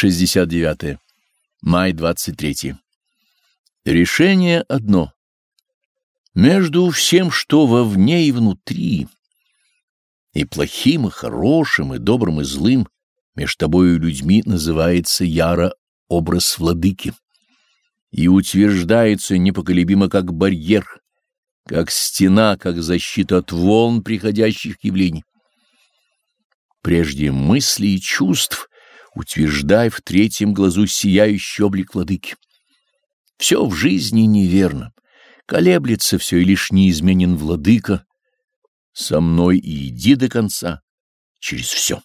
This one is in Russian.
69. -е. Май 23. Решение одно. Между всем, что вовне и внутри, и плохим, и хорошим, и добрым, и злым, между тобою и людьми называется яро образ владыки и утверждается непоколебимо как барьер, как стена, как защита от волн приходящих явлений. Прежде мыслей и чувств утверждай в третьем глазу сияющий облик владыки. Все в жизни неверно, колеблется все и лишь неизменен владыка. Со мной и иди до конца, через все.